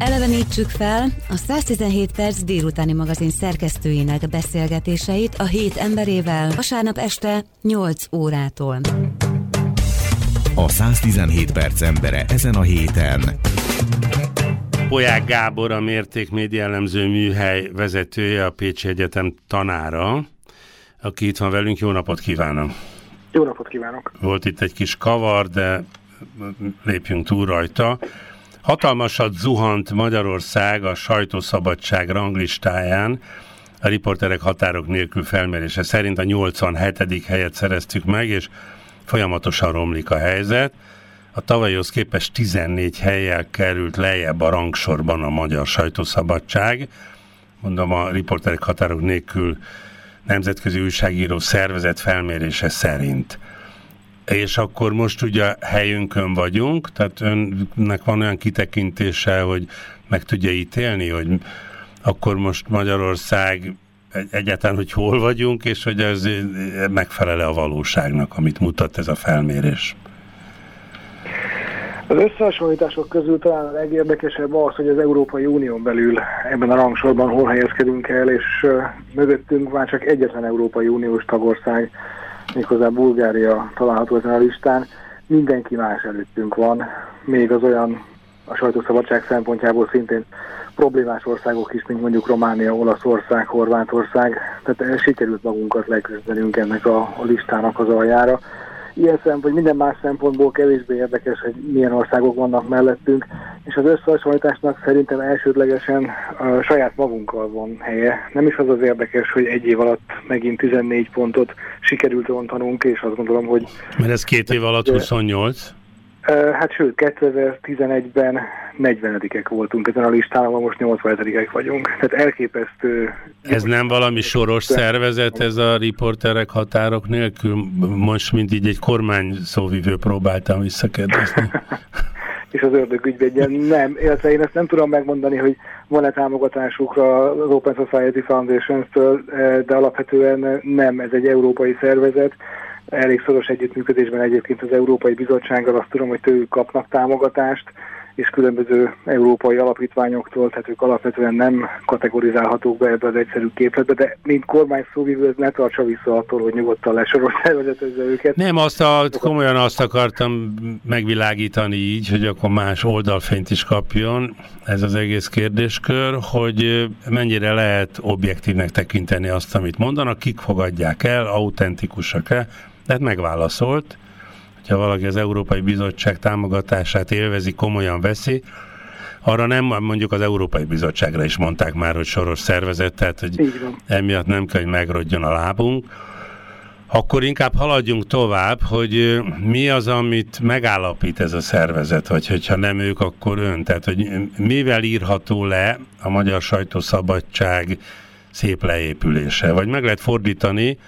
Elevenítsük fel a 117 perc délutáni magazin szerkesztőinek beszélgetéseit a hét emberével vasárnap este 8 órától. A 117 perc embere ezen a héten. Poják Gábor, a Mértékmédia elemző műhely vezetője, a Pécsi Egyetem tanára, aki itt van velünk. Jó napot kívánok! Jó napot kívánok! Volt itt egy kis kavar, de lépjünk túl rajta. Hatalmasat zuhant Magyarország a sajtószabadság ranglistáján, a riporterek határok nélkül felmérése szerint a 87. helyet szereztük meg, és folyamatosan romlik a helyzet. A tavalyhoz képest 14 helyjel került lejjebb a rangsorban a magyar sajtószabadság. Mondom, a riporterek határok nélkül nemzetközi újságíró szervezet felmérése szerint. És akkor most ugye helyünkön vagyunk, tehát önnek van olyan kitekintése, hogy meg tudja ítélni, hogy akkor most Magyarország egyáltalán, hogy hol vagyunk, és hogy ez megfelele a valóságnak, amit mutat ez a felmérés. Az összehasonlítások közül talán a legérdekesebb az, hogy az Európai Unión belül ebben a rangsorban hol helyezkedünk el, és mögöttünk már csak egyetlen Európai Uniós tagország, méghozzá Bulgária található ezen a listán. Mindenki más előttünk van, még az olyan a sajtószabadság szempontjából szintén problémás országok is, mint mondjuk Románia, Olaszország, Horvátország. Tehát sikerült magunkat leküzdenünk ennek a, a listának az aljára ilyen szempont, minden más szempontból kevésbé érdekes, hogy milyen országok vannak mellettünk, és az összehasonlításnak szerintem elsődlegesen a saját magunkkal van helye. Nem is az az érdekes, hogy egy év alatt megint 14 pontot sikerült rontanunk, és azt gondolom, hogy... Mert ez két év alatt 28? Hát sőt, 2011-ben 40-ek voltunk ezen a listán, most 87-ek vagyunk. Tehát elképesztő... Ez nem valami soros szervezet, ez a riporterek határok nélkül? Most mint így egy kormány szóvivő próbáltam visszakérdezni. és az ördög ügyvédje nem, illetve én ezt nem tudom megmondani, hogy van-e támogatásukra az Open Society Foundation-től, de alapvetően nem, ez egy európai szervezet, elég szoros együttműködésben egyébként az Európai Bizottsággal azt tudom, hogy tőlük kapnak támogatást, és különböző európai alapítványoktól, tehát ők alapvetően nem kategorizálhatók be ebbe az egyszerű képletbe, de mint kormány szóvívő ne tartsa vissza attól, hogy nyugodtan lesoros szervezetezze őket. Nem, azt a, komolyan azt akartam megvilágítani így, hogy akkor más oldalfényt is kapjon ez az egész kérdéskör, hogy mennyire lehet objektívnek tekinteni azt, amit mondanak, kik fogadják el, autentikusak-e, tehát megválaszolt, hogyha valaki az Európai Bizottság támogatását élvezi, komolyan veszi, arra nem, mondjuk az Európai Bizottságra is mondták már, hogy soros szervezet, tehát hogy emiatt nem kell, hogy megrodjon a lábunk. Akkor inkább haladjunk tovább, hogy mi az, amit megállapít ez a szervezet, vagy hogyha nem ők, akkor ön. Tehát, hogy mivel írható le a magyar sajtószabadság szép leépülése? Vagy meg lehet fordítani,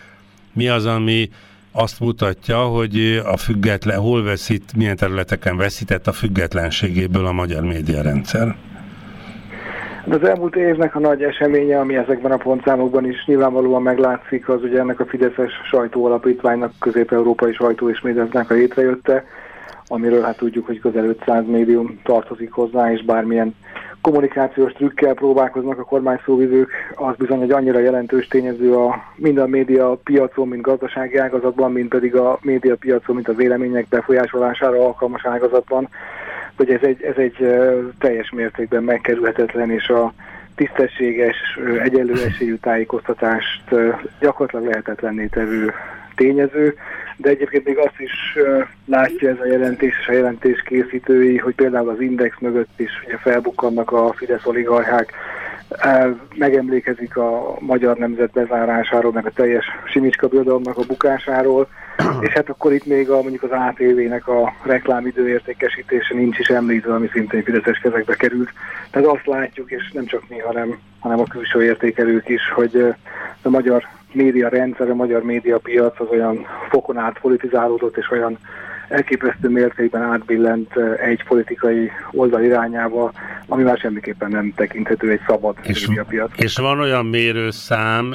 mi az, ami azt mutatja, hogy a független, hol veszít, milyen területeken veszített a függetlenségéből a magyar médiarendszer. Az elmúlt évnek a nagy eseménye, ami ezekben a pontszámokban is nyilvánvalóan meglátszik, az ugye ennek a Fideszes sajtóalapítványnak, közép-európai sajtó és médiának a létrejötte, amiről hát tudjuk, hogy közel 500 médium tartozik hozzá, és bármilyen kommunikációs trükkel próbálkoznak a kormány szóvivők, az bizony egy annyira jelentős tényező a, mind a média piacon, mint gazdasági ágazatban, mint pedig a média piacon, mint a vélemények befolyásolására alkalmas ágazatban, hogy ez egy, ez egy teljes mértékben megkerülhetetlen, és a tisztességes, egyenlő esélyű tájékoztatást gyakorlatilag lehetetlenné tevő tényező, de egyébként még azt is látja ez a jelentés és a jelentés készítői, hogy például az Index mögött is ugye felbukkannak a Fidesz oligarchák, megemlékezik a magyar nemzet bezárásáról, meg a teljes Simicska birodalomnak a bukásáról, és hát akkor itt még a, mondjuk az ATV-nek a reklámidő értékesítése nincs is említve, ami szintén Fideszes kezekbe került. Tehát azt látjuk, és nem csak mi, hanem, hanem a külső értékelők is, hogy a magyar média rendszer, a magyar média piac az olyan fokon át politizálódott, és olyan elképesztő mértékben átbillent egy politikai oldal irányába, ami már semmiképpen nem tekinthető egy szabad és, médiapiac. És van olyan mérőszám,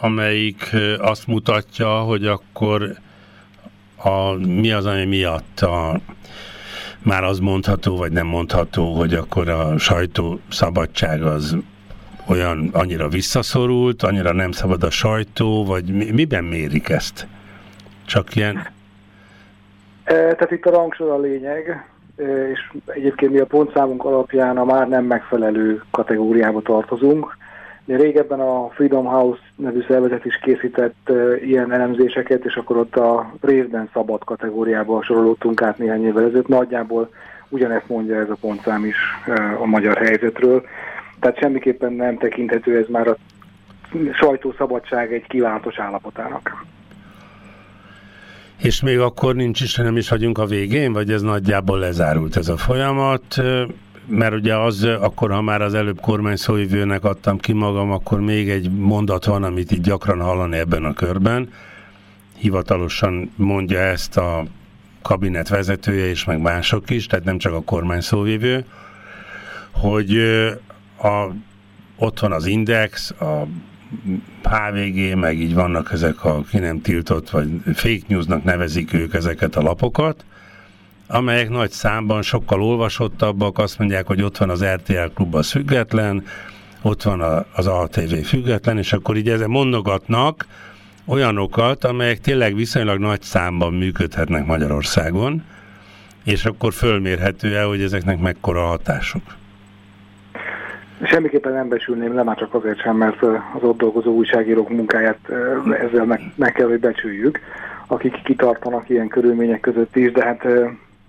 amelyik azt mutatja, hogy akkor a, mi az, ami miatt a már az mondható, vagy nem mondható, hogy akkor a sajtó szabadság az olyan annyira visszaszorult, annyira nem szabad a sajtó, vagy mi, miben mérik ezt? Csak ilyen... Tehát itt a rangsor a lényeg, és egyébként mi a pontszámunk alapján a már nem megfelelő kategóriába tartozunk. De régebben a Freedom House nevű szervezet is készített ilyen elemzéseket, és akkor ott a részben szabad kategóriába sorolódtunk át néhány évvel ezelőtt. Nagyjából ugyanezt mondja ez a pontszám is a magyar helyzetről. Tehát semmiképpen nem tekinthető ez már a sajtószabadság egy kívánatos állapotának. És még akkor nincs is, nem is vagyunk a végén, vagy ez nagyjából lezárult ez a folyamat? Mert ugye az, akkor ha már az előbb kormány szóvivőnek adtam ki magam, akkor még egy mondat van, amit itt gyakran hallani ebben a körben. Hivatalosan mondja ezt a kabinet vezetője és meg mások is, tehát nem csak a kormány szóvivő, hogy a, ott van az Index, a HVG, meg így vannak ezek a ki nem tiltott, vagy fake newsnak nevezik ők ezeket a lapokat, amelyek nagy számban sokkal olvasottabbak, azt mondják, hogy ott van az RTL klub az független, ott van az ATV független, és akkor így ezen mondogatnak olyanokat, amelyek tényleg viszonylag nagy számban működhetnek Magyarországon, és akkor fölmérhető el, hogy ezeknek mekkora hatásuk. Semmiképpen nem besülném le, már csak azért sem, mert az ott dolgozó újságírók munkáját ezzel meg, meg kell, hogy becsüljük, akik kitartanak ilyen körülmények között is, de hát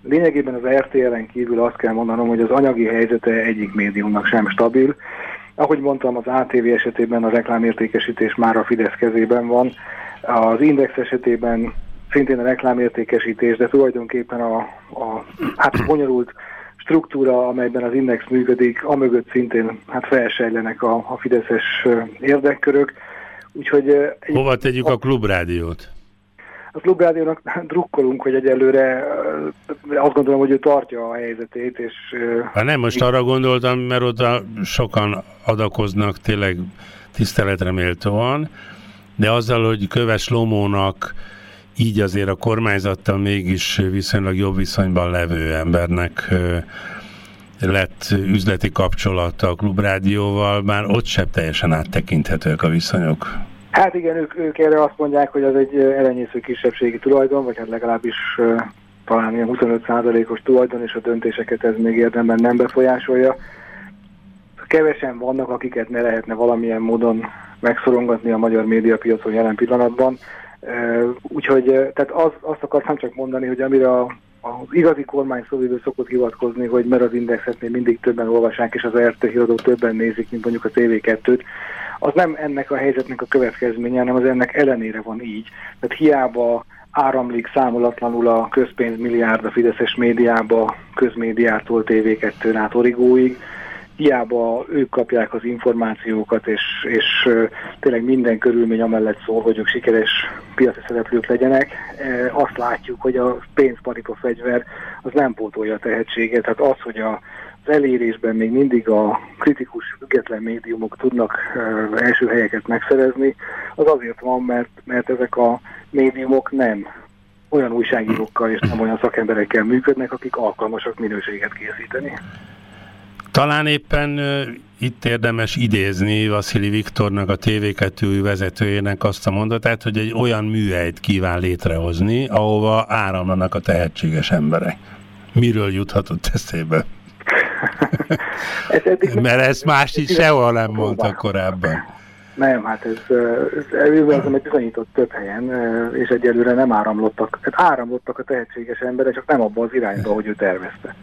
lényegében az RTL-en kívül azt kell mondanom, hogy az anyagi helyzete egyik médiumnak sem stabil. Ahogy mondtam, az ATV esetében a reklámértékesítés már a Fidesz kezében van, az Index esetében szintén a reklámértékesítés, de tulajdonképpen a, a hát bonyolult struktúra, amelyben az Index működik, amögött szintén hát felsejlenek a, a fideszes érdekkörök. Úgyhogy, egy, Hova tegyük a, a klubrádiót? A klubrádiónak drukkolunk, hogy egyelőre azt gondolom, hogy ő tartja a helyzetét. És, hát nem, most arra gondoltam, mert ott sokan adakoznak tényleg tiszteletre méltóan, de azzal, hogy Köves Lomónak így azért a kormányzattal mégis viszonylag jobb viszonyban levő embernek lett üzleti kapcsolata a klubrádióval, már ott sem teljesen áttekinthetőek a viszonyok. Hát igen, ők, ők erre azt mondják, hogy az egy elenyésző kisebbségi tulajdon, vagy hát legalábbis talán ilyen 25%-os tulajdon, és a döntéseket ez még érdemben nem befolyásolja. Kevesen vannak, akiket ne lehetne valamilyen módon megszorongatni a magyar médiapiacon jelen pillanatban. Úgyhogy tehát az, azt akartam csak mondani, hogy amire a, az igazi kormány szóvívő szokott hivatkozni, hogy mert az indexet még mindig többen olvassák, és az RT híradók többen nézik, mint mondjuk a TV2-t, az nem ennek a helyzetnek a következménye, hanem az ennek ellenére van így. Tehát hiába áramlik számolatlanul a közpénzmilliárd a Fideszes médiába, közmédiától TV2-n át Origóig, hiába ők kapják az információkat, és, és tényleg minden körülmény amellett szól, hogy ők sikeres piaci szereplők legyenek. Azt látjuk, hogy a pénzparipa fegyver az nem pótolja a tehetséget, tehát az, hogy a az elérésben még mindig a kritikus független médiumok tudnak első helyeket megszerezni, az azért van, mert, mert ezek a médiumok nem olyan újságírókkal és nem olyan szakemberekkel működnek, akik alkalmasak minőséget készíteni. Talán éppen itt érdemes idézni Vasili Viktornak, a TV2 vezetőjének azt a mondatát, hogy egy olyan műhelyt kíván létrehozni, ahova áramlanak a tehetséges emberek. Miről juthatott eszébe? ez Mert ezt más is sehol nem mondta korábban. Nem, hát ez, ez, ez bizonyított több helyen, és egyelőre nem áramlottak. Hát áramlottak a tehetséges emberek, csak nem abban az irányba, hogy ő tervezte.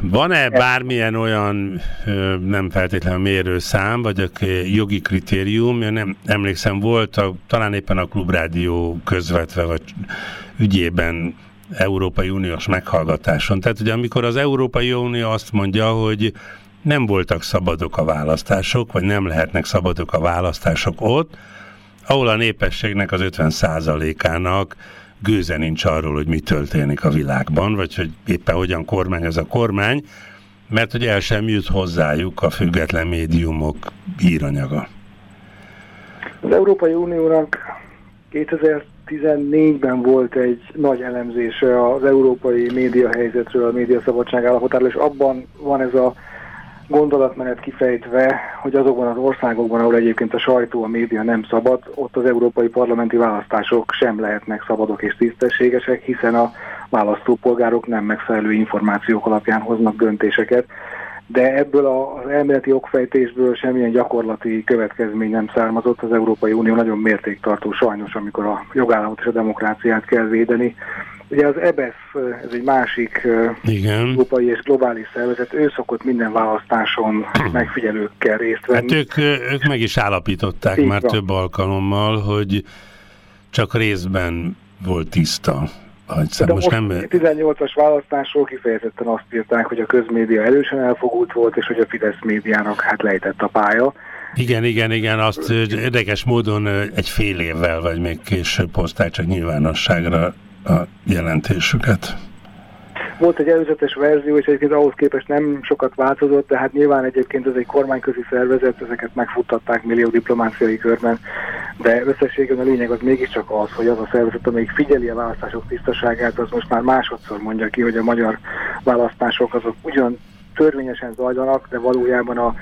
Van-e bármilyen olyan nem feltétlenül mérőszám, vagy jogi kritérium? Én nem emlékszem, volt a, talán éppen a Klubrádió közvetve, vagy ügyében Európai Uniós meghallgatáson. Tehát ugye amikor az Európai Unió azt mondja, hogy nem voltak szabadok a választások, vagy nem lehetnek szabadok a választások ott, ahol a népességnek az 50%-ának gőze nincs arról, hogy mi történik a világban, vagy hogy éppen hogyan kormány az a kormány, mert hogy el sem jut hozzájuk a független médiumok híranyaga. Az Európai Uniónak 2000 2014-ben volt egy nagy elemzése az európai média helyzetről, a média állapotáról, és abban van ez a gondolatmenet kifejtve, hogy azokban az országokban, ahol egyébként a sajtó, a média nem szabad, ott az európai parlamenti választások sem lehetnek szabadok és tisztességesek, hiszen a választópolgárok nem megfelelő információk alapján hoznak döntéseket. De ebből az elméleti okfejtésből semmilyen gyakorlati következmény nem származott. Az Európai Unió nagyon mértéktartó sajnos, amikor a jogállamot és a demokráciát kell védeni Ugye az EBESZ, ez egy másik Igen. európai és globális szervezet, ő szokott minden választáson megfigyelőkkel részt venni. Hát ők, ők meg is állapították Így már van. több alkalommal, hogy csak részben volt tiszta. De most, most nem... 18-as választásról kifejezetten azt írták, hogy a közmédia erősen elfogult volt, és hogy a Fidesz médiának hát lejtett a pálya. Igen, igen, igen, azt érdekes módon egy fél évvel, vagy még később hozták csak nyilvánosságra a jelentésüket. Volt egy előzetes verzió, és egyébként ahhoz képest nem sokat változott, de hát nyilván egyébként ez egy kormányközi szervezet, ezeket megfuttatták millió diplomáciai körben, de összességében a lényeg az mégiscsak az, hogy az a szervezet, amelyik figyeli a választások tisztaságát, az most már másodszor mondja ki, hogy a magyar választások azok ugyan törvényesen zajlanak, de valójában a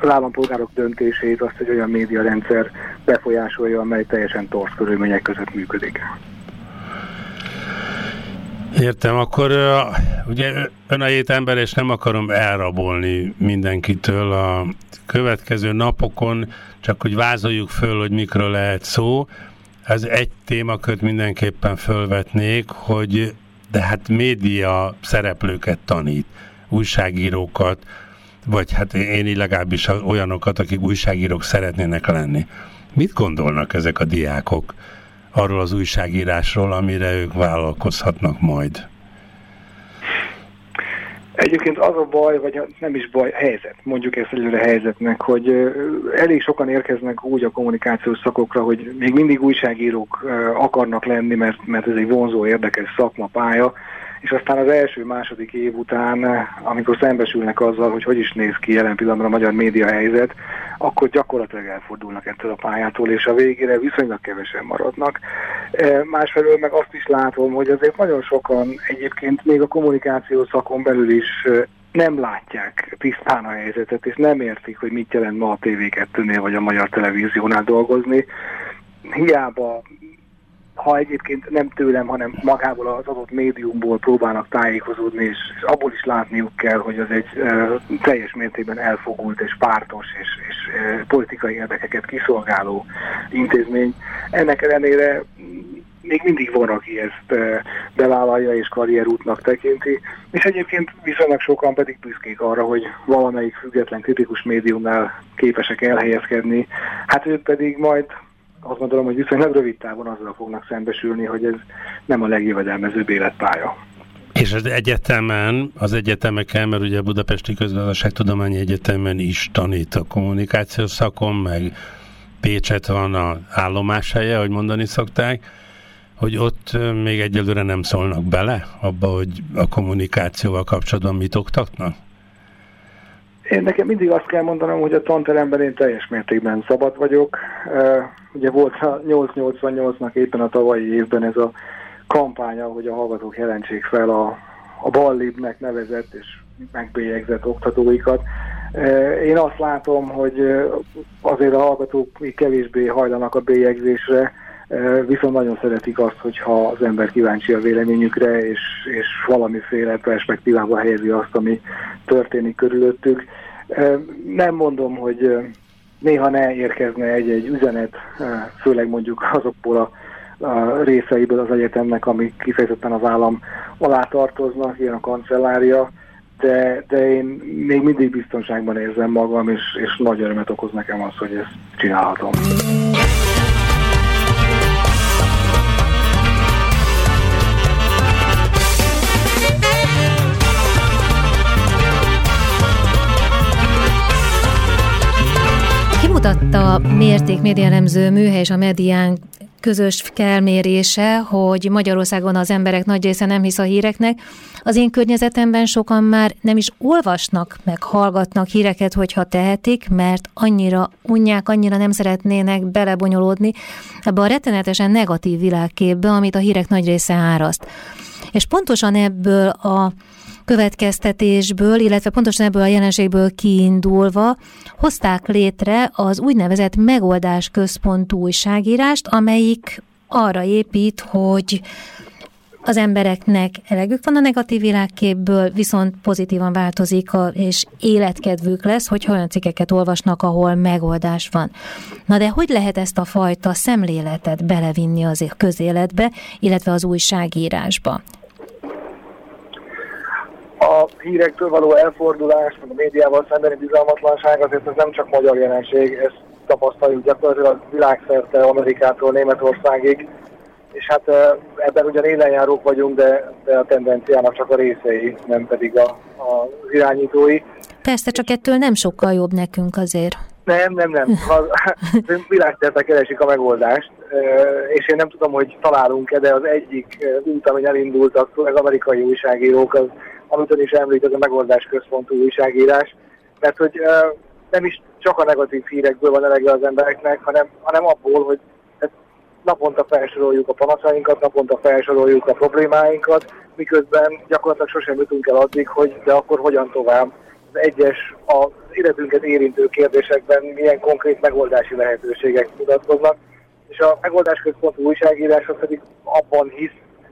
az állampolgárok döntését azt egy olyan médiarendszer befolyásolja, amely teljesen torz körülmények között működik. Értem, akkor ugye ön a hét ember, és nem akarom elrabolni mindenkitől a következő napokon, csak hogy vázoljuk föl, hogy mikről lehet szó. Ez egy témakört mindenképpen fölvetnék, hogy de hát média szereplőket tanít, újságírókat, vagy hát én legalábbis olyanokat, akik újságírók szeretnének lenni. Mit gondolnak ezek a diákok? Arról az újságírásról, amire ők vállalkozhatnak majd? Egyébként az a baj, vagy nem is baj, helyzet, mondjuk ezt előre helyzetnek, hogy elég sokan érkeznek úgy a kommunikációs szakokra, hogy még mindig újságírók akarnak lenni, mert, mert ez egy vonzó, érdekes szakmapálya, és aztán az első-második év után, amikor szembesülnek azzal, hogy hogy is néz ki jelen pillanatban a magyar média helyzet, akkor gyakorlatilag elfordulnak ettől a pályától, és a végére viszonylag kevesen maradnak. E, másfelől meg azt is látom, hogy azért nagyon sokan egyébként még a kommunikáció szakon belül is e, nem látják tisztán a helyzetet, és nem értik, hogy mit jelent ma a TV2-nél vagy a magyar televíziónál dolgozni. Hiába ha egyébként nem tőlem, hanem magából az adott médiumból próbálnak tájékozódni, és, és abból is látniuk kell, hogy az egy e, teljes mértékben elfogult és pártos és, és e, politikai érdekeket kiszolgáló intézmény. Ennek ellenére még mindig van, aki ezt bevállalja és karrierútnak tekinti, és egyébként viszonylag sokan pedig büszkék arra, hogy valamelyik független kritikus médiumnál képesek elhelyezkedni, hát ők pedig majd azt gondolom, hogy viszonylag rövid távon azzal fognak szembesülni, hogy ez nem a legjövedelmezőbb életpálya. És az egyetemen, az egyetemeken, mert ugye a Budapesti Közgazdaságtudományi Egyetemen is tanít a kommunikációs szakon, meg Pécset van a állomáshelye, hogy mondani szokták, hogy ott még egyelőre nem szólnak bele abba, hogy a kommunikációval kapcsolatban mit oktatnak? Én nekem mindig azt kell mondanom, hogy a tanteremben én teljes mértékben szabad vagyok. Ugye volt a 888-nak éppen a tavalyi évben ez a kampánya, hogy a hallgatók jelentsék fel a, a ballibnek nevezett és megbélyegzett oktatóikat. Én azt látom, hogy azért a hallgatók kevésbé hajlanak a bélyegzésre, viszont nagyon szeretik azt, hogyha az ember kíváncsi a véleményükre, és, és valamiféle perspektívába helyezi azt, ami történik körülöttük. Nem mondom, hogy néha ne érkezne egy-egy üzenet, főleg mondjuk azokból a részeiből az egyetemnek, amik kifejezetten az állam alá tartoznak, ilyen a kancellária, de, de én még mindig biztonságban érzem magam, és, és nagy örömet okoz nekem az, hogy ezt csinálhatom. Kimutatta a mérték médianemző műhely és a medián közös felmérése, hogy Magyarországon az emberek nagy része nem hisz a híreknek. Az én környezetemben sokan már nem is olvasnak, meg hallgatnak híreket, hogyha tehetik, mert annyira unják, annyira nem szeretnének belebonyolódni ebbe a rettenetesen negatív világképbe, amit a hírek nagy része áraszt. És pontosan ebből a következtetésből, illetve pontosan ebből a jelenségből kiindulva hozták létre az úgynevezett megoldás központú újságírást, amelyik arra épít, hogy az embereknek elegük van a negatív világképből, viszont pozitívan változik, a, és életkedvük lesz, hogy olyan cikkeket olvasnak, ahol megoldás van. Na de hogy lehet ezt a fajta szemléletet belevinni az közéletbe, illetve az újságírásba? A hírektől való elfordulás, meg a médiával szembeni bizalmatlanság azért ez nem csak magyar jelenség, ezt tapasztaljuk gyakorlatilag világszerte Amerikától Németországig, és hát ebben ugyan élenjárók vagyunk, de, de a tendenciának csak a részei, nem pedig a, a, irányítói. Persze, csak ettől nem sokkal jobb nekünk azért. Nem, nem, nem. Világszerte keresik a megoldást, és én nem tudom, hogy találunk-e, de az egyik út, amin elindultak az amerikai újságírók, az amit ön is említ, ez a megoldás központú újságírás, mert hogy nem is csak a negatív hírekből van elege az embereknek, hanem, hanem abból, hogy hát, naponta felsoroljuk a panaszainkat, naponta felsoroljuk a problémáinkat, miközben gyakorlatilag sosem jutunk el addig, hogy de akkor hogyan tovább. Az egyes az életünket érintő kérdésekben milyen konkrét megoldási lehetőségek mutatkoznak, és a megoldás központú újságírás pedig abban hisz,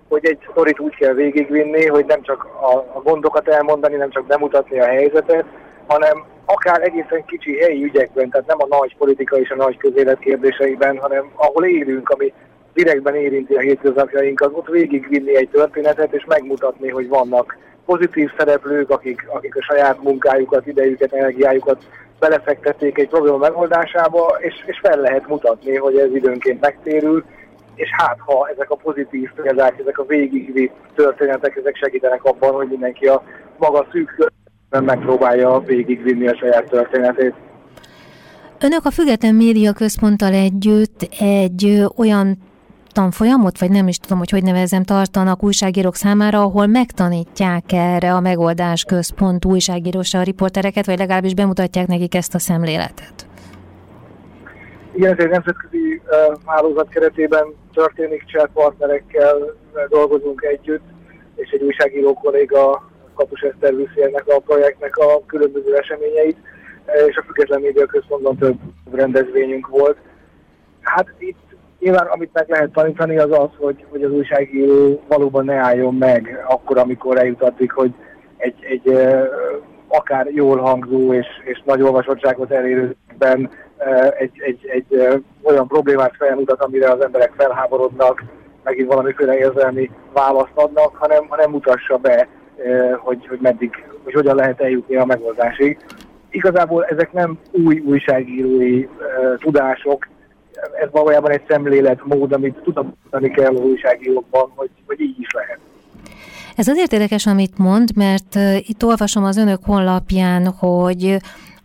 hogy egy sztorit úgy kell végigvinni, hogy nem csak a, a gondokat elmondani, nem csak bemutatni a helyzetet, hanem akár egészen kicsi helyi ügyekben, tehát nem a nagy politika és a nagy közélet kérdéseiben, hanem ahol élünk, ami direktben érinti a hétköznapjainkat, ott végigvinni egy történetet és megmutatni, hogy vannak pozitív szereplők, akik, akik a saját munkájukat, idejüket, energiájukat belefektették egy probléma megoldásába, és, és fel lehet mutatni, hogy ez időnként megtérül, és hát ha ezek a pozitív példák, ezek a végigvitt történetek, ezek segítenek abban, hogy mindenki a maga szűk megpróbálja végigvinni a saját történetét. Önök a Független Média Központtal együtt egy olyan tanfolyamot, vagy nem is tudom, hogy hogy nevezem, tartanak újságírók számára, ahol megtanítják erre a megoldás központ újságírósa a riportereket, vagy legalábbis bemutatják nekik ezt a szemléletet. Igen, ez egy nemzetközi hálózat keretében történik, chat partnerekkel dolgozunk együtt, és egy újságíró kolléga Kapus Eszter viszi ennek a projektnek a különböző eseményeit, és a Független Média Központban több rendezvényünk volt. Hát itt nyilván amit meg lehet tanítani az az, hogy, hogy az újságíró valóban ne álljon meg akkor, amikor eljut addig, hogy egy, egy akár jól hangzó és, és nagy olvasottságot elérőben egy, egy, egy olyan problémát felmutat, amire az emberek felháborodnak, megint valamiféle érzelmi választ adnak, hanem, hanem mutassa be, hogy, hogy meddig, hogy hogyan lehet eljutni a megoldásig. Igazából ezek nem új újságírói tudások, ez valójában egy szemléletmód, amit tudatni kell az újságírókban, hogy, hogy így is lehet. Ez azért érdekes, amit mond, mert itt olvasom az önök honlapján, hogy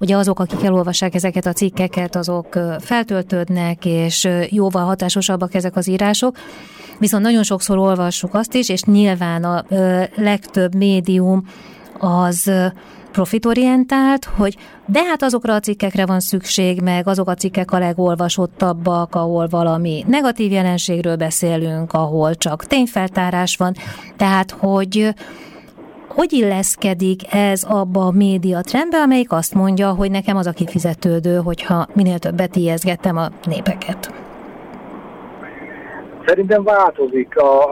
ugye azok, akik elolvassák ezeket a cikkeket, azok feltöltődnek, és jóval hatásosabbak ezek az írások. Viszont nagyon sokszor olvassuk azt is, és nyilván a legtöbb médium az profitorientált, hogy de hát azokra a cikkekre van szükség, meg azok a cikkek a legolvasottabbak, ahol valami negatív jelenségről beszélünk, ahol csak tényfeltárás van, tehát hogy hogy illeszkedik ez abba a média trendbe, amelyik azt mondja, hogy nekem az a kifizetődő, hogyha minél többet ijeszgettem a népeket? Szerintem változik a,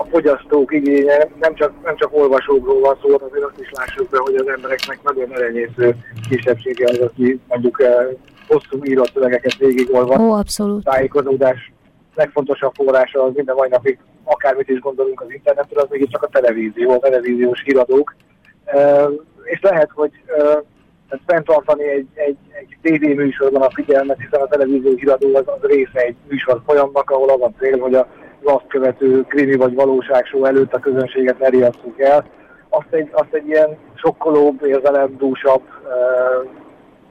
a fogyasztók igénye, nem csak, nem csak olvasókról van szó, azért azt is lássuk be, hogy az embereknek nagyon elenyésző kisebbsége az, aki mondjuk eh, hosszú írott szövegeket végigolvas. Ó, abszolút. Tájékozódás legfontosabb forrása az minden mai napig, akármit is gondolunk az internetről, az mégis csak a televízió, a televíziós híradók. És lehet, hogy tehát fenntartani egy, egy, egy TV műsorban a figyelmet, hiszen a televízió híradó az, az része egy műsor folyamnak, ahol az a cél, hogy a azt követő krimi vagy valóságsó előtt a közönséget ne el. Azt egy, azt egy ilyen sokkolóbb, érzelemdúsabb uh,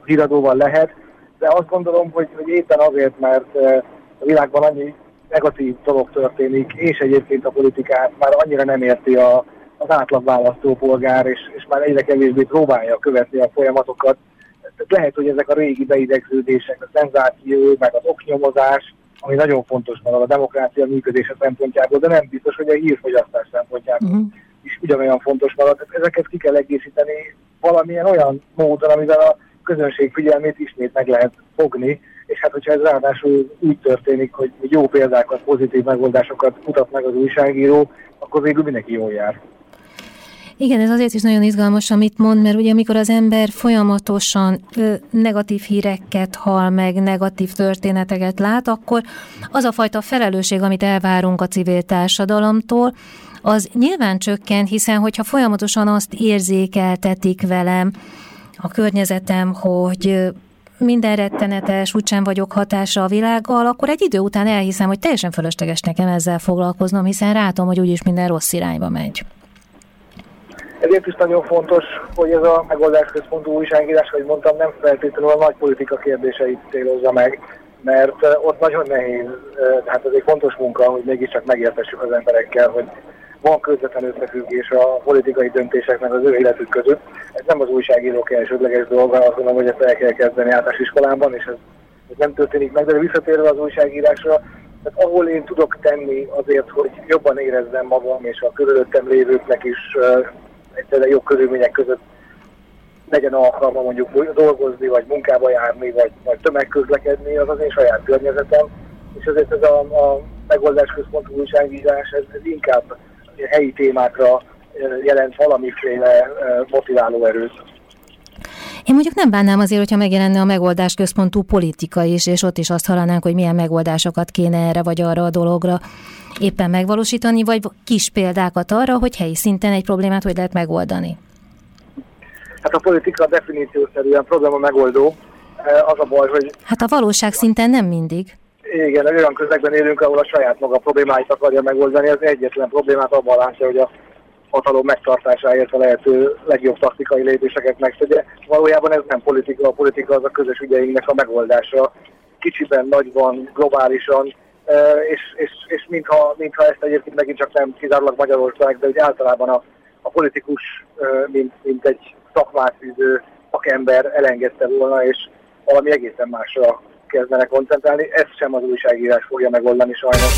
híradóval lehet, de azt gondolom, hogy, hogy éppen azért, mert uh, a világban annyi negatív dolog történik, és egyébként a politikát már annyira nem érti a, az átlag választópolgár, és, és már egyre kevésbé próbálja követni a folyamatokat. Lehet, hogy ezek a régi beidegződések, a szenzáció, meg az oknyomozás, ami nagyon fontos van a demokrácia működése szempontjából, de nem biztos, hogy a hírfogyasztás szempontjából uh-huh. is ugyanolyan fontos marad. Tehát ezeket ki kell egészíteni valamilyen olyan módon, amivel a közönség figyelmét ismét meg lehet fogni, és hát hogyha ez ráadásul úgy történik, hogy jó példákat, pozitív megoldásokat mutat meg az újságíró, akkor végül mindenki jól jár. Igen, ez azért is nagyon izgalmas, amit mond, mert ugye amikor az ember folyamatosan negatív híreket hall meg, negatív történeteket lát, akkor az a fajta felelősség, amit elvárunk a civil társadalomtól, az nyilván csökken, hiszen hogyha folyamatosan azt érzékeltetik velem, a környezetem, hogy minden rettenetes, úgysem vagyok hatásra a világgal, akkor egy idő után elhiszem, hogy teljesen fölösleges nekem ezzel foglalkoznom, hiszen rátom, hogy úgyis minden rossz irányba megy. Ezért is nagyon fontos, hogy ez a központú újságírás, hogy mondtam, nem feltétlenül a nagy politika kérdéseit célozza meg, mert ott nagyon nehéz, hát ez egy fontos munka, hogy mégiscsak megértessük az emberekkel, hogy van közvetlen összefüggés a politikai döntéseknek az ő életük között. Ez nem az újságírók elsődleges dolga, azt gondolom, hogy ezt el kell kezdeni iskolában, és ez, ez nem történik meg, de visszatérve az újságírásra, tehát ahol én tudok tenni azért, hogy jobban érezzem magam, és a körülöttem lévőknek is uh, egyszerűen jobb körülmények között legyen alkalma mondjuk dolgozni, vagy munkába járni, vagy, vagy tömegközlekedni, az az én saját környezetem, és ezért ez a, a központú újságírás, ez, ez inkább helyi témákra jelent valamiféle motiváló erőt. Én mondjuk nem bánnám azért, hogyha megjelenne a megoldás központú politika is, és ott is azt hallanánk, hogy milyen megoldásokat kéne erre vagy arra a dologra éppen megvalósítani, vagy kis példákat arra, hogy helyi szinten egy problémát hogy lehet megoldani. Hát a politika definíciószerűen probléma megoldó. Az a baj, hogy... Hát a valóság szinten nem mindig. Igen, olyan közegben élünk, ahol a saját maga problémáit akarja megoldani. Az egyetlen problémát abban látja, hogy a hatalom megtartásáért a lehető legjobb taktikai lépéseket megtegye. Valójában ez nem politika, a politika az a közös ügyeinknek a megoldása. Kicsiben, nagyban, globálisan, és, és, és mintha, mintha ezt egyébként megint csak nem kizárólag Magyarország, de úgy általában a, a politikus, mint, mint egy szakmát fűző szakember elengedte volna, és valami egészen másra kezdene koncentrálni. Ezt sem az újságírás fogja megoldani sajnos.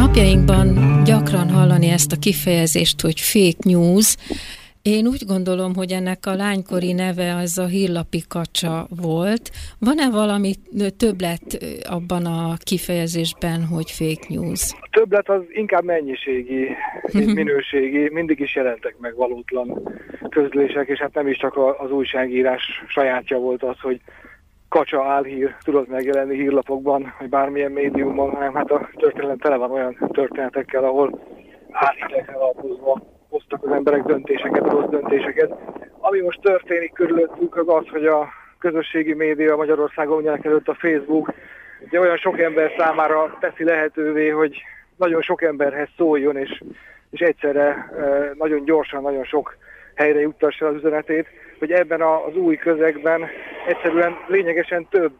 Napjainkban gyakran hallani ezt a kifejezést, hogy fake news, én úgy gondolom, hogy ennek a lánykori neve az a hírlapi kacsa volt. Van-e valami többlet abban a kifejezésben, hogy fake news? A többlet az inkább mennyiségi, mint minőségi. Mindig is jelentek meg valótlan közlések, és hát nem is csak az újságírás sajátja volt az, hogy kacsa álhír tudott megjelenni hírlapokban, vagy bármilyen médiumban, hanem hát a történelem tele van olyan történetekkel, ahol álhírekre alapozva hoztak az emberek döntéseket, rossz döntéseket. Ami most történik körülöttünk az az, hogy a közösségi média Magyarországon mindenek előtt a Facebook ugye olyan sok ember számára teszi lehetővé, hogy nagyon sok emberhez szóljon, és, és egyszerre e, nagyon gyorsan, nagyon sok helyre juttassa az üzenetét, hogy ebben az új közegben egyszerűen lényegesen több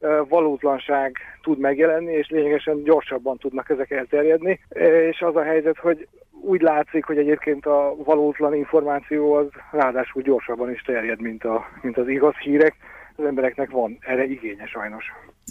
e, valótlanság tud megjelenni, és lényegesen gyorsabban tudnak ezek elterjedni. E, és az a helyzet, hogy úgy látszik, hogy egyébként a valótlan információ az ráadásul gyorsabban is terjed, mint, a, mint az igaz hírek. Az embereknek van erre igénye sajnos.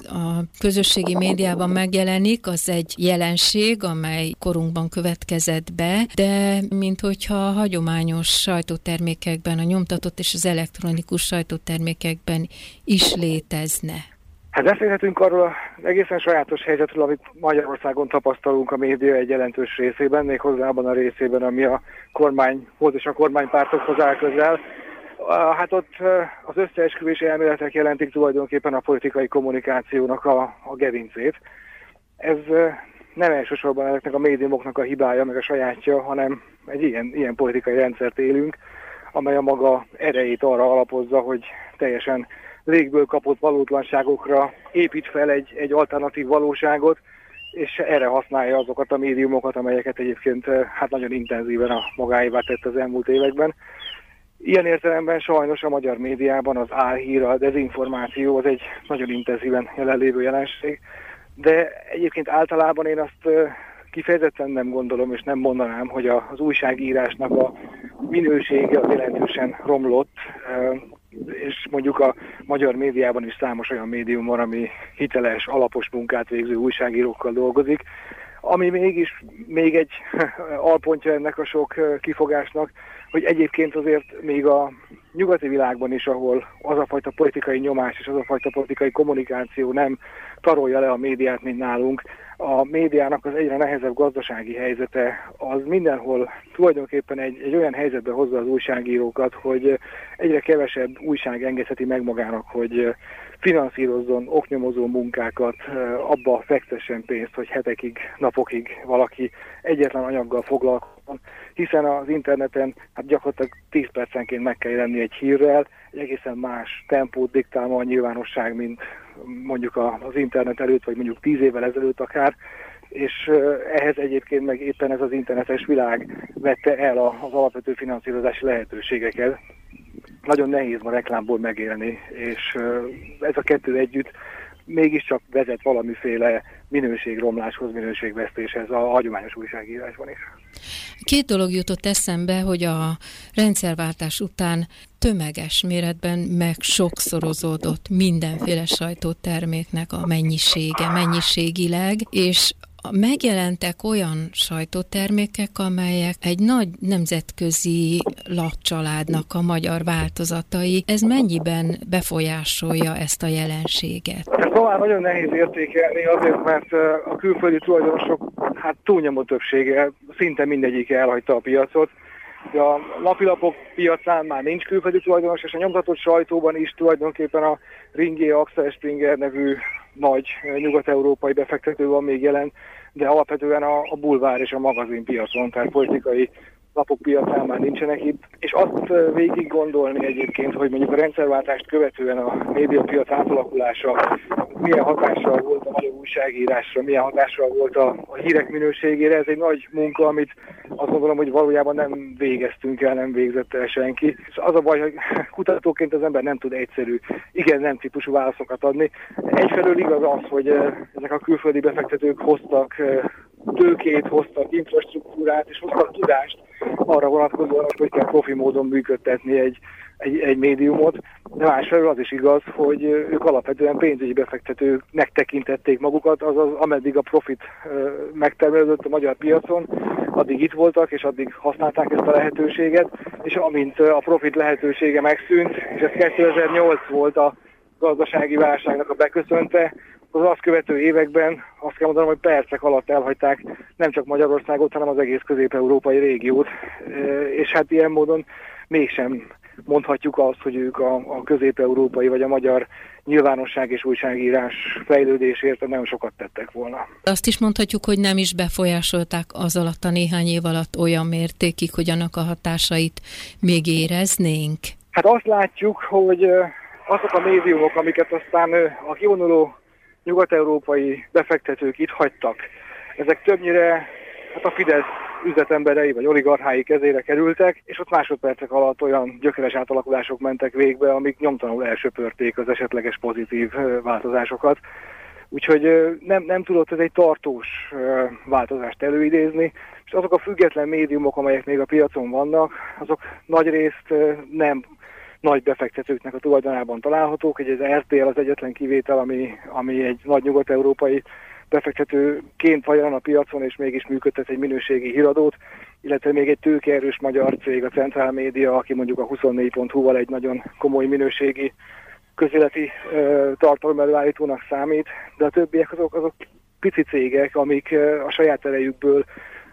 A közösségi médiában megjelenik, az egy jelenség, amely korunkban következett be, de mint hogyha a hagyományos sajtótermékekben, a nyomtatott és az elektronikus sajtótermékekben is létezne. Hát beszélhetünk arról az egészen sajátos helyzetről, amit Magyarországon tapasztalunk a média egy jelentős részében, még hozzá abban a részében, ami a kormányhoz és a kormánypártokhoz áll közel. Hát ott az összeesküvési elméletek jelentik tulajdonképpen a politikai kommunikációnak a, a gerincét. Ez nem elsősorban ezeknek a médiumoknak a hibája, meg a sajátja, hanem egy ilyen, ilyen politikai rendszert élünk, amely a maga erejét arra alapozza, hogy teljesen légből kapott valótlanságokra épít fel egy, egy alternatív valóságot, és erre használja azokat a médiumokat, amelyeket egyébként eh, hát nagyon intenzíven a magáévá tett az elmúlt években. Ilyen értelemben sajnos a magyar médiában az álhír, a dezinformáció az egy nagyon intenzíven jelenlévő jelenség, de egyébként általában én azt kifejezetten nem gondolom, és nem mondanám, hogy az újságírásnak a minősége az jelentősen romlott, és mondjuk a magyar médiában is számos olyan médium van, ami hiteles, alapos munkát végző újságírókkal dolgozik, ami mégis még egy alpontja ennek a sok kifogásnak, hogy egyébként azért még a nyugati világban is, ahol az a fajta politikai nyomás és az a fajta politikai kommunikáció nem tarolja le a médiát, mint nálunk, a médiának az egyre nehezebb gazdasági helyzete az mindenhol tulajdonképpen egy, egy olyan helyzetbe hozza az újságírókat, hogy egyre kevesebb újság engedheti meg magának, hogy finanszírozzon oknyomozó munkákat, abba fektessen pénzt, hogy hetekig, napokig valaki egyetlen anyaggal foglalkozzon, hiszen az interneten hát gyakorlatilag 10 percenként meg kell lenni egy hírrel, egy egészen más tempót diktál a nyilvánosság, mint mondjuk az internet előtt, vagy mondjuk 10 évvel ezelőtt akár, és ehhez egyébként meg éppen ez az internetes világ vette el az alapvető finanszírozási lehetőségeket, nagyon nehéz ma reklámból megélni, és ez a kettő együtt mégiscsak vezet valamiféle minőségromláshoz, minőségvesztéshez a hagyományos újságírásban is. Két dolog jutott eszembe, hogy a rendszerváltás után tömeges méretben meg sokszorozódott mindenféle sajtóterméknek a mennyisége, mennyiségileg, és megjelentek olyan sajtótermékek, amelyek egy nagy nemzetközi lapcsaládnak a magyar változatai. Ez mennyiben befolyásolja ezt a jelenséget? Ezt tovább nagyon nehéz értékelni azért, mert a külföldi tulajdonosok hát túlnyomó többsége, szinte mindegyik elhagyta a piacot. A napilapok piacán már nincs külföldi tulajdonos, és a nyomtatott sajtóban is tulajdonképpen a Ringier Axel Springer nevű nagy nyugat-európai befektető van még jelen, de alapvetően a, a bulvár és a magazin piacon, tehát politikai lapok piacán már nincsenek itt, és azt végig gondolni egyébként, hogy mondjuk a rendszerváltást követően a médiapiac átalakulása milyen hatással volt a magyar újságírásra, milyen hatással volt a, a hírek minőségére, ez egy nagy munka, amit azt gondolom, hogy valójában nem végeztünk el, nem végzett el senki. És az a baj, hogy kutatóként az ember nem tud egyszerű, igen-nem típusú válaszokat adni. Egyfelől igaz az, hogy ezek a külföldi befektetők hoztak tőkét, hoztak infrastruktúrát és hoztak tudást arra vonatkozóan, hogy kell profi módon működtetni egy, egy, egy médiumot, de másfelől az is igaz, hogy ők alapvetően pénzügyi befektetőnek tekintették magukat, azaz ameddig a profit megtermelődött a magyar piacon, addig itt voltak, és addig használták ezt a lehetőséget, és amint a profit lehetősége megszűnt, és ez 2008 volt a gazdasági válságnak a beköszönte, az azt követő években azt kell mondanom, hogy percek alatt elhagyták nem csak Magyarországot, hanem az egész közép-európai régiót, és hát ilyen módon mégsem mondhatjuk azt, hogy ők a, a közép-európai vagy a magyar nyilvánosság és újságírás fejlődésért nagyon sokat tettek volna. Azt is mondhatjuk, hogy nem is befolyásolták az alatt a néhány év alatt olyan mértékig, hogy annak a hatásait még éreznénk? Hát azt látjuk, hogy azok a médiumok, amiket aztán a kivonuló nyugat-európai befektetők itt hagytak, ezek többnyire hát a Fidesz üzletemberei vagy oligarchái kezére kerültek, és ott másodpercek alatt olyan gyökeres átalakulások mentek végbe, amik nyomtalanul elsöpörték az esetleges pozitív változásokat. Úgyhogy nem, nem tudott ez egy tartós változást előidézni, és azok a független médiumok, amelyek még a piacon vannak, azok nagy részt nem nagy befektetőknek a tulajdonában találhatók, hogy az RTL az egyetlen kivétel, ami, ami egy nagy nyugat-európai befektetőként vagy a piacon, és mégis működtet egy minőségi híradót, illetve még egy tőkeerős magyar cég, a Centrál Média, aki mondjuk a 24.hu-val egy nagyon komoly minőségi közéleti tartalmelőállítónak számít, de a többiek azok, azok pici cégek, amik a saját erejükből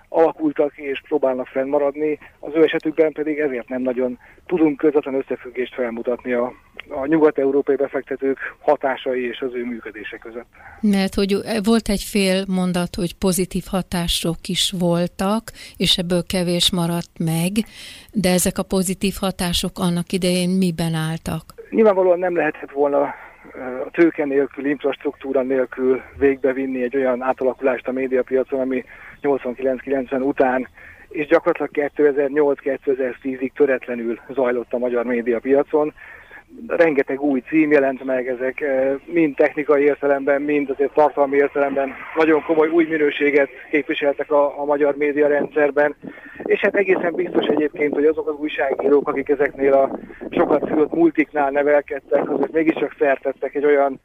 alakultak és próbálnak fennmaradni, az ő esetükben pedig ezért nem nagyon tudunk közvetlen összefüggést felmutatni a, a nyugat-európai befektetők hatásai és az ő működése között. Mert hogy volt egy fél mondat, hogy pozitív hatások is voltak, és ebből kevés maradt meg, de ezek a pozitív hatások annak idején miben álltak? Nyilvánvalóan nem lehetett volna a tőke nélkül, infrastruktúra nélkül végbevinni egy olyan átalakulást a médiapiacon, ami 89-90 után és gyakorlatilag 2008-2010-ig töretlenül zajlott a magyar médiapiacon rengeteg új cím jelent meg, ezek eh, mind technikai értelemben, mind azért tartalmi értelemben nagyon komoly új minőséget képviseltek a, a magyar média rendszerben, és hát egészen biztos egyébként, hogy azok az újságírók, akik ezeknél a sokat szülött multiknál nevelkedtek, azok mégiscsak szertettek egy olyan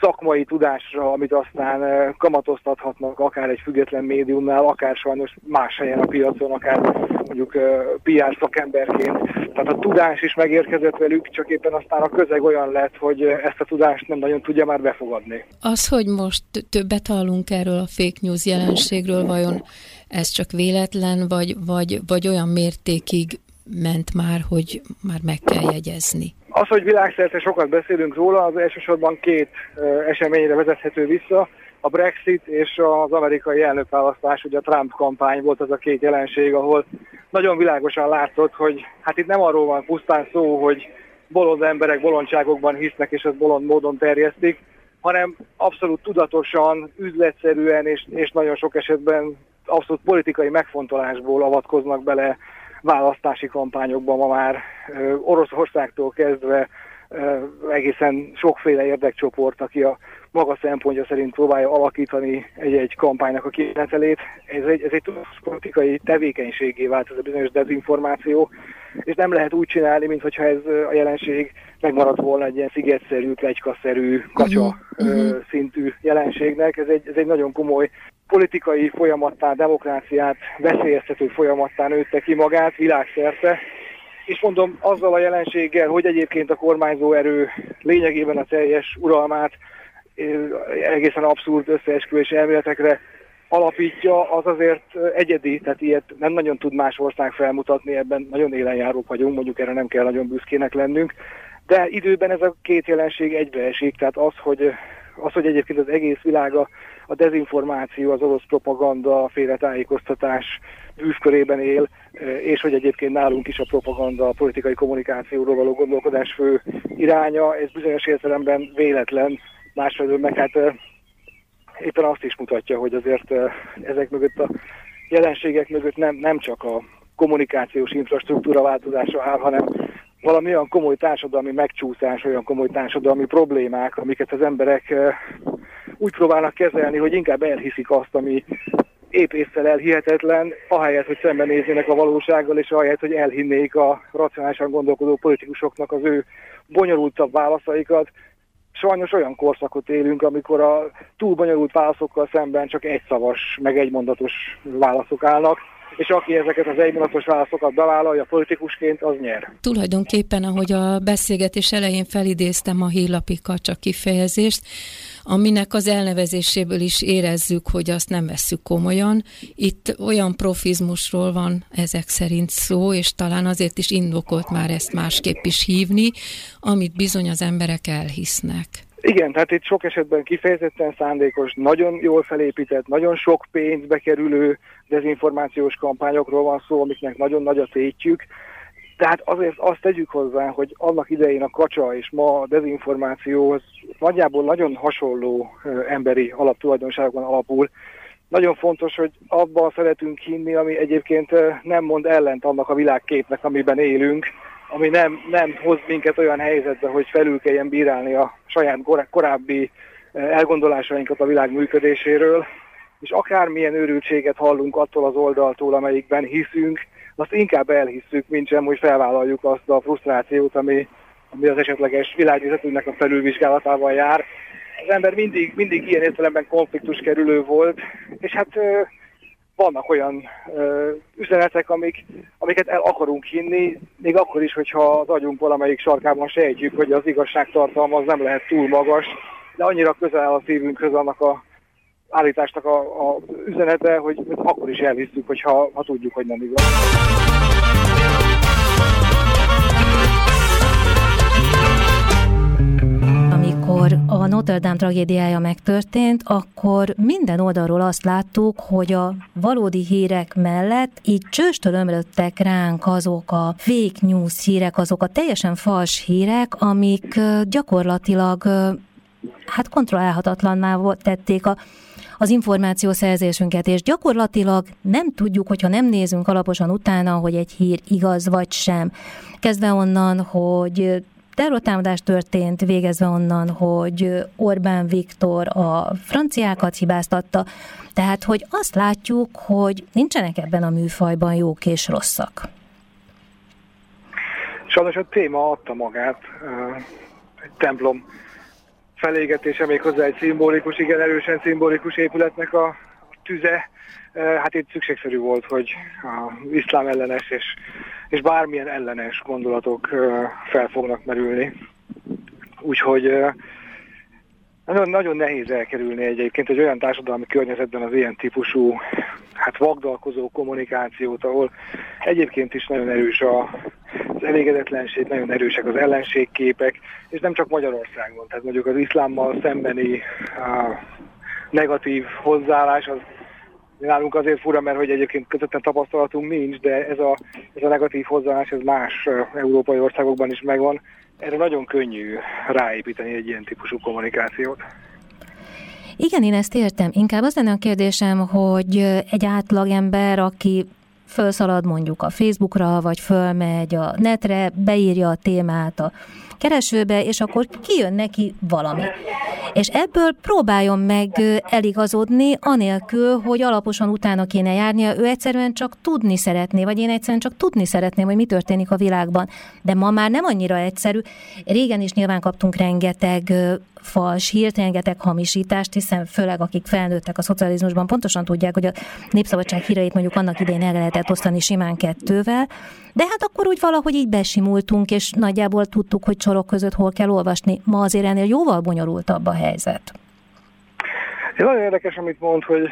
szakmai tudásra, amit aztán eh, kamatoztathatnak akár egy független médiumnál, akár sajnos más helyen a piacon, akár mondjuk eh, PR szakemberként. Tehát a tudás is megérkezett velük, csak éppen aztán a közeg olyan lett, hogy eh, ezt a tudást nem nagyon tudja már befogadni. Az, hogy most többet hallunk erről a fake news jelenségről, vajon ez csak véletlen, vagy, vagy, vagy olyan mértékig ment már, hogy már meg kell jegyezni? Az, hogy világszerte sokat beszélünk róla, az elsősorban két eseményre vezethető vissza. A Brexit és az amerikai elnökválasztás, ugye a Trump kampány volt az a két jelenség, ahol nagyon világosan látszott, hogy hát itt nem arról van pusztán szó, hogy bolond emberek bolondságokban hisznek, és ezt bolond módon terjesztik, hanem abszolút tudatosan, üzletszerűen és, és nagyon sok esetben abszolút politikai megfontolásból avatkoznak bele választási kampányokban ma már Oroszországtól kezdve egészen sokféle érdekcsoport, aki a maga szempontja szerint próbálja alakítani egy-egy kampánynak a kimenetelét. Ez egy, ez egy politikai tevékenységé vált ez a bizonyos dezinformáció, és nem lehet úgy csinálni, mintha ez a jelenség megmaradt volna egy ilyen szigetszerű, plegykaszerű, kacsa uh-huh. szintű jelenségnek. Ez egy, ez egy nagyon komoly politikai folyamattá, demokráciát veszélyeztető folyamattá nőtte ki magát világszerte, és mondom, azzal a jelenséggel, hogy egyébként a kormányzó erő lényegében a teljes uralmát egészen abszurd összeesküvés elméletekre alapítja, az azért egyedi, tehát ilyet nem nagyon tud más ország felmutatni, ebben nagyon élenjárók vagyunk, mondjuk erre nem kell nagyon büszkének lennünk, de időben ez a két jelenség egybeesik, tehát az, hogy, az, hogy egyébként az egész világa a dezinformáció, az orosz propaganda, a félretájékoztatás bűvkörében él, és hogy egyébként nálunk is a propaganda, a politikai kommunikációról való gondolkodás fő iránya, ez bizonyos értelemben véletlen, másfelől meg hát éppen azt is mutatja, hogy azért ezek mögött a jelenségek mögött nem, nem csak a kommunikációs infrastruktúra változása áll, hanem valami olyan komoly társadalmi megcsúszás, olyan komoly társadalmi problémák, amiket az emberek úgy próbálnak kezelni, hogy inkább elhiszik azt, ami épp észre elhihetetlen, ahelyett, hogy szembenéznének a valósággal, és ahelyett, hogy elhinnék a racionálisan gondolkodó politikusoknak az ő bonyolultabb válaszaikat. Sajnos olyan korszakot élünk, amikor a túl bonyolult válaszokkal szemben csak egyszavas, meg egymondatos válaszok állnak, és aki ezeket az egymondatos válaszokat bevállalja politikusként, az nyer. Tulajdonképpen, ahogy a beszélgetés elején felidéztem a hírlapi kacsa kifejezést, aminek az elnevezéséből is érezzük, hogy azt nem vesszük komolyan. Itt olyan profizmusról van ezek szerint szó, és talán azért is indokolt már ezt másképp is hívni, amit bizony az emberek elhisznek. Igen, tehát itt sok esetben kifejezetten szándékos, nagyon jól felépített, nagyon sok pénzbe kerülő dezinformációs kampányokról van szó, amiknek nagyon nagy a tétjük. Tehát azért azt tegyük hozzá, hogy annak idején a kacsa és ma a dezinformáció az nagyjából nagyon hasonló emberi alaptulajdonságokon alapul. Nagyon fontos, hogy abban szeretünk hinni, ami egyébként nem mond ellent annak a világképnek, amiben élünk, ami nem, nem hoz minket olyan helyzetbe, hogy felül kelljen bírálni a saját korábbi elgondolásainkat a világ működéséről, és akármilyen őrültséget hallunk attól az oldaltól, amelyikben hiszünk, azt inkább elhisszük, mint sem, hogy felvállaljuk azt a frusztrációt, ami, ami az esetleges világnézetünknek a felülvizsgálatával jár. Az ember mindig, mindig ilyen értelemben konfliktus kerülő volt, és hát vannak olyan ö, üzenetek, amik, amiket el akarunk hinni, még akkor is, hogyha az agyunk valamelyik sarkában sejtjük, hogy az igazságtartalma az nem lehet túl magas, de annyira közel áll a szívünkhöz annak a állításnak a, a üzenete, hogy akkor is elhisztük, hogyha ha tudjuk, hogy nem igaz. amikor a Notre Dame tragédiája megtörtént, akkor minden oldalról azt láttuk, hogy a valódi hírek mellett így csőstől ömlöttek ránk azok a fake news hírek, azok a teljesen fals hírek, amik gyakorlatilag hát kontrollálhatatlanná tették a az információszerzésünket, és gyakorlatilag nem tudjuk, hogyha nem nézünk alaposan utána, hogy egy hír igaz vagy sem. Kezdve onnan, hogy terrortámadás történt, végezve onnan, hogy Orbán Viktor a franciákat hibáztatta, tehát hogy azt látjuk, hogy nincsenek ebben a műfajban jók és rosszak. Sajnos a téma adta magát, egy templom felégetése, még hozzá egy szimbolikus, igen erősen szimbolikus épületnek a tüze. Hát itt szükségszerű volt, hogy a iszlám ellenes és, és bármilyen ellenes gondolatok fel fognak merülni. Úgyhogy nagyon, nagyon nehéz elkerülni egyébként egy olyan társadalmi környezetben az ilyen típusú hát vagdalkozó kommunikációt, ahol egyébként is nagyon erős a, az elégedetlenség, nagyon erősek az ellenségképek, és nem csak Magyarországon, tehát mondjuk az iszlámmal szembeni a negatív hozzáállás az nálunk azért fura, mert hogy egyébként közötten tapasztalatunk nincs, de ez a, ez a negatív hozzáállás ez más európai országokban is megvan. Erre nagyon könnyű ráépíteni egy ilyen típusú kommunikációt. Igen, én ezt értem. Inkább az lenne a kérdésem, hogy egy átlagember, aki felszalad mondjuk a Facebookra, vagy fölmegy a netre, beírja a témát a keresőbe, és akkor kijön neki valami. És ebből próbáljon meg eligazodni, anélkül, hogy alaposan utána kéne járnia, ő egyszerűen csak tudni szeretné, vagy én egyszerűen csak tudni szeretném, hogy mi történik a világban. De ma már nem annyira egyszerű. Régen is nyilván kaptunk rengeteg fals hírt, rengeteg hamisítást, hiszen főleg akik felnőttek a szocializmusban pontosan tudják, hogy a népszabadság híreit mondjuk annak idején el lehetett osztani simán kettővel, de hát akkor úgy valahogy így besimultunk, és nagyjából tudtuk, hogy sorok között hol kell olvasni. Ma azért ennél jóval bonyolultabb a helyzet. Ez nagyon érdekes, amit mond, hogy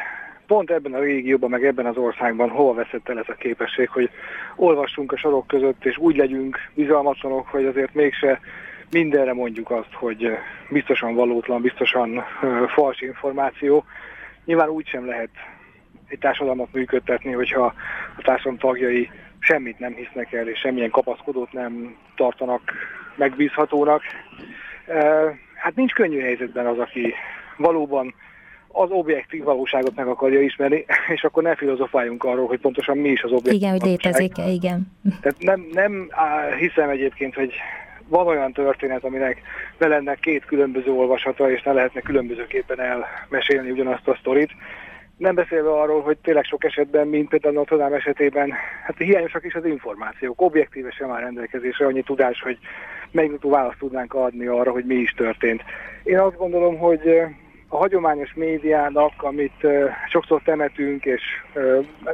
pont ebben a régióban, meg ebben az országban hova veszett el ez a képesség, hogy olvassunk a sorok között, és úgy legyünk bizalmatlanok, hogy azért mégse mindenre mondjuk azt, hogy biztosan valótlan, biztosan fals információ. Nyilván úgy sem lehet egy társadalmat működtetni, hogyha a társadalom tagjai semmit nem hisznek el, és semmilyen kapaszkodót nem tartanak megbízhatónak. Hát nincs könnyű helyzetben az, aki valóban az objektív valóságot meg akarja ismerni, és akkor ne filozofáljunk arról, hogy pontosan mi is az objektív Igen, hogy létezik-e, igen. Tehát nem, nem hiszem egyébként, hogy van olyan történet, aminek ne lenne két különböző olvasata, és ne lehetne különbözőképpen elmesélni ugyanazt a sztorit. Nem beszélve arról, hogy tényleg sok esetben, mint például Notre Dame esetében, hát hiányosak is az információk. Objektíve sem áll rendelkezésre annyi tudás, hogy megnyugtó választ tudnánk adni arra, hogy mi is történt. Én azt gondolom, hogy a hagyományos médiának, amit sokszor temetünk, és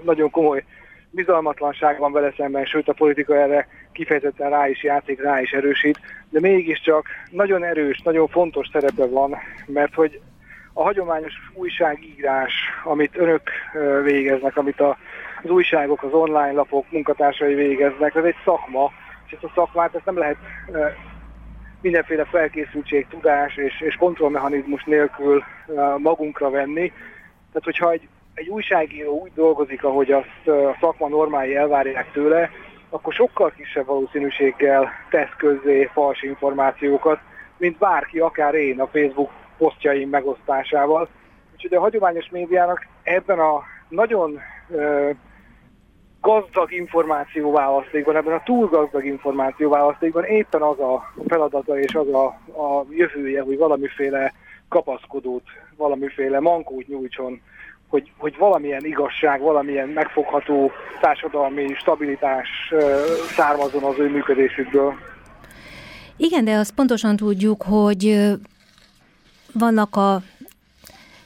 nagyon komoly bizalmatlanság van vele szemben, sőt a politika erre kifejezetten rá is játszik, rá is erősít, de mégiscsak nagyon erős, nagyon fontos szerepe van, mert hogy a hagyományos újságírás, amit önök végeznek, amit az újságok, az online lapok munkatársai végeznek, ez egy szakma, és ezt a szakmát ezt nem lehet mindenféle felkészültség, tudás és, és kontrollmechanizmus nélkül magunkra venni. Tehát, hogyha egy egy újságíró úgy dolgozik, ahogy azt a szakma normái elvárják tőle, akkor sokkal kisebb valószínűséggel tesz közzé fals információkat, mint bárki, akár én a Facebook posztjaim megosztásával. Úgyhogy a hagyományos médiának ebben a nagyon ö, gazdag információválasztékban, ebben a túl gazdag információválasztékban éppen az a feladata és az a, a jövője, hogy valamiféle kapaszkodót, valamiféle mankót nyújtson hogy, hogy valamilyen igazság, valamilyen megfogható társadalmi stabilitás származon az ő működésükből. Igen, de azt pontosan tudjuk, hogy vannak a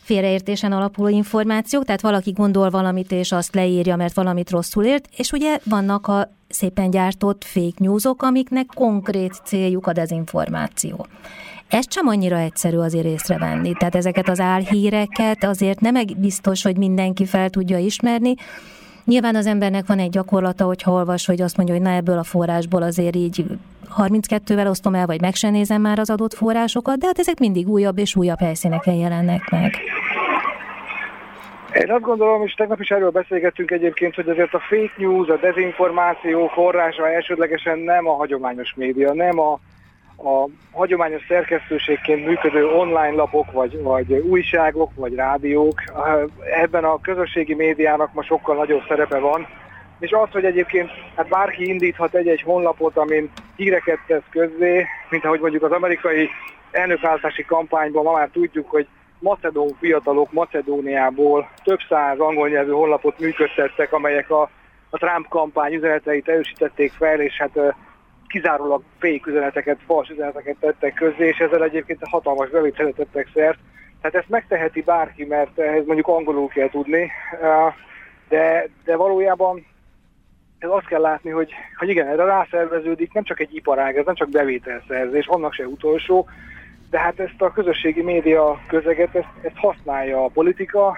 félreértésen alapuló információk, tehát valaki gondol valamit, és azt leírja, mert valamit rosszul ért, és ugye vannak a szépen gyártott fake newsok, amiknek konkrét céljuk a dezinformáció. Ezt sem annyira egyszerű azért észrevenni. Tehát ezeket az álhíreket azért nem biztos, hogy mindenki fel tudja ismerni, Nyilván az embernek van egy gyakorlata, hogyha olvas, hogy azt mondja, hogy na ebből a forrásból azért így 32-vel osztom el, vagy meg sem nézem már az adott forrásokat, de hát ezek mindig újabb és újabb helyszíneken jelennek meg. Én azt gondolom, és tegnap is erről beszélgettünk egyébként, hogy azért a fake news, a dezinformáció forrása elsődlegesen nem a hagyományos média, nem a a hagyományos szerkesztőségként működő online lapok, vagy, vagy újságok, vagy rádiók, ebben a közösségi médiának ma sokkal nagyobb szerepe van, és az, hogy egyébként hát bárki indíthat egy-egy honlapot, amin híreket tesz közzé, mint ahogy mondjuk az amerikai elnökváltási kampányban ma már tudjuk, hogy macedón fiatalok Macedóniából több száz angol nyelvű honlapot működtettek, amelyek a, a Trump kampány üzeneteit erősítették fel, és hát kizárólag fake üzeneteket, fals üzeneteket tettek közzé, és ezzel egyébként hatalmas bevételre tettek szert. Tehát ezt megteheti bárki, mert ehhez mondjuk angolul kell tudni, de, de valójában ez azt kell látni, hogy, hogy igen, erre rászerveződik, nem csak egy iparág, ez nem csak bevételszerzés, annak se utolsó, de hát ezt a közösségi média közeget, ezt, ezt használja a politika,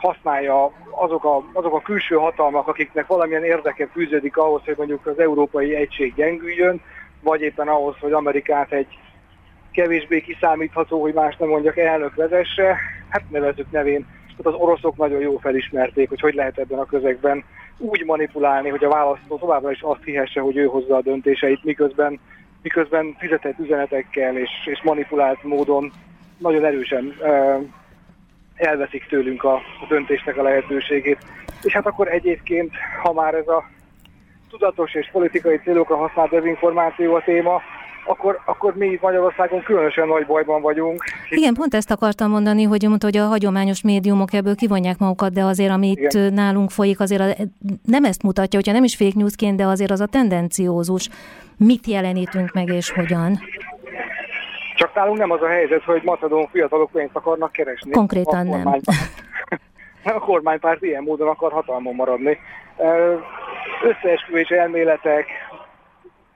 használja azok a, azok a külső hatalmak, akiknek valamilyen érdeke fűződik ahhoz, hogy mondjuk az európai egység gyengüljön, vagy éppen ahhoz, hogy Amerikát egy kevésbé kiszámítható, hogy más nem mondjak, elnök vezesse, hát nevezük nevén. Tehát az oroszok nagyon jó felismerték, hogy hogy lehet ebben a közegben úgy manipulálni, hogy a választó továbbra is azt hihesse, hogy ő hozza a döntéseit, miközben, miközben fizetett üzenetekkel és, és manipulált módon nagyon erősen uh, elveszik tőlünk a, a döntésnek a lehetőségét. És hát akkor egyébként, ha már ez a tudatos és politikai célokra használt dezinformáció a téma, akkor, akkor mi itt Magyarországon különösen nagy bajban vagyunk. Igen, pont ezt akartam mondani, hogy mondta, hogy a hagyományos médiumok ebből kivonják magukat, de azért, amit Igen. nálunk folyik, azért a, nem ezt mutatja, hogyha nem is fake newsként, de azért az a tendenciózus. Mit jelenítünk meg és hogyan? Csak nálunk nem az a helyzet, hogy macedón fiatalok pénzt akarnak keresni. Konkrétan a nem. a kormánypárt ilyen módon akar hatalmon maradni. Összeesküvés elméletek,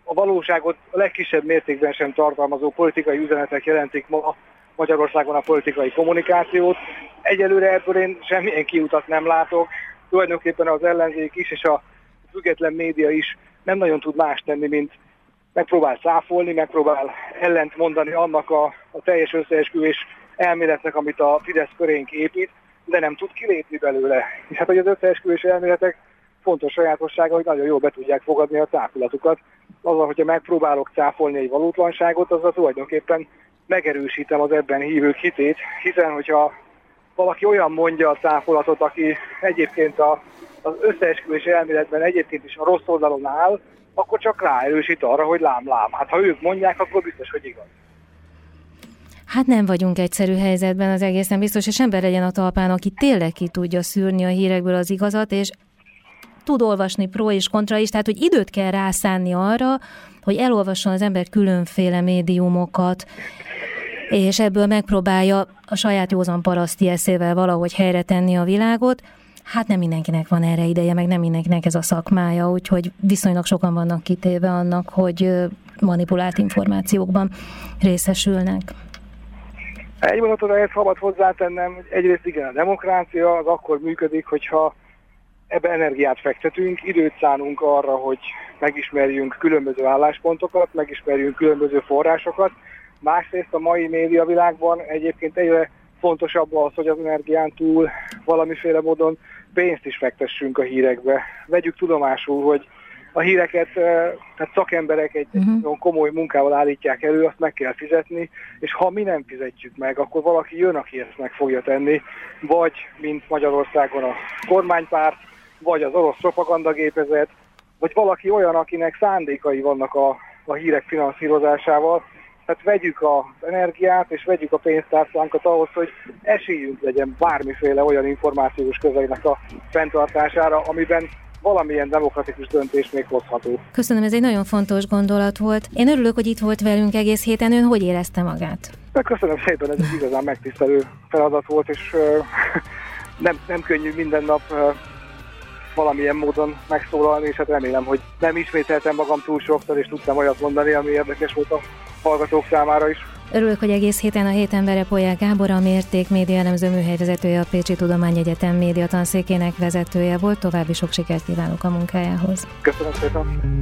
a valóságot a legkisebb mértékben sem tartalmazó politikai üzenetek jelentik ma Magyarországon a politikai kommunikációt. Egyelőre ebből én semmilyen kiutat nem látok. Tulajdonképpen az ellenzék is és a független média is nem nagyon tud más tenni, mint megpróbál száfolni, megpróbál ellent mondani annak a, a teljes összeesküvés elméletnek, amit a Fidesz körénk épít, de nem tud kilépni belőle. És hát, hogy az összeesküvés elméletek fontos sajátossága, hogy nagyon jól be tudják fogadni a cáfolatukat. Azzal, hogyha megpróbálok cáfolni egy valótlanságot, azzal tulajdonképpen megerősítem az ebben hívők hitét, hiszen hogyha valaki olyan mondja a cáfolatot, aki egyébként a, az összeesküvés elméletben egyébként is a rossz oldalon áll, akkor csak ráerősít arra, hogy lám-lám. Hát ha ők mondják, akkor biztos, hogy igaz. Hát nem vagyunk egyszerű helyzetben, az egészen biztos, és ember legyen a talpán, aki tényleg ki tudja szűrni a hírekből az igazat, és tud olvasni pro és kontra is, tehát hogy időt kell rászánni arra, hogy elolvasson az ember különféle médiumokat, és ebből megpróbálja a saját józan paraszti eszével valahogy helyre tenni a világot. Hát nem mindenkinek van erre ideje, meg nem mindenkinek ez a szakmája, úgyhogy viszonylag sokan vannak kitéve annak, hogy manipulált információkban részesülnek. Egy mondatot ehhez szabad hozzátennem, egyrészt igen, a demokrácia az akkor működik, hogyha ebbe energiát fektetünk, időt szánunk arra, hogy megismerjünk különböző álláspontokat, megismerjünk különböző forrásokat. Másrészt a mai médiavilágban egyébként egyre fontosabb az, hogy az energián túl valamiféle módon pénzt is fektessünk a hírekbe. Vegyük tudomásul, hogy a híreket, tehát szakemberek egy uh-huh. nagyon komoly munkával állítják elő, azt meg kell fizetni, és ha mi nem fizetjük meg, akkor valaki jön, aki ezt meg fogja tenni, vagy mint Magyarországon a kormánypárt, vagy az orosz propagandagépezet, vagy valaki olyan, akinek szándékai vannak a, a hírek finanszírozásával, tehát vegyük az energiát és vegyük a pénztárcánkat ahhoz, hogy esélyünk legyen bármiféle olyan információs közeinek a fenntartására, amiben valamilyen demokratikus döntés még hozható. Köszönöm, ez egy nagyon fontos gondolat volt. Én örülök, hogy itt volt velünk egész héten. Ön hogy érezte magát? Köszönöm szépen, ez egy igazán megtisztelő feladat volt, és nem, nem könnyű minden nap valamilyen módon megszólalni, és hát remélem, hogy nem ismételtem magam túl sokszor, és tudtam olyat mondani, ami érdekes volt a hallgatók számára is. Örülök, hogy egész héten a hét embere Polyák Gábor, a Mérték média elemző műhelyvezetője, a Pécsi Tudományegyetem média tanszékének vezetője volt. További sok sikert kívánok a munkájához. Köszönöm szépen!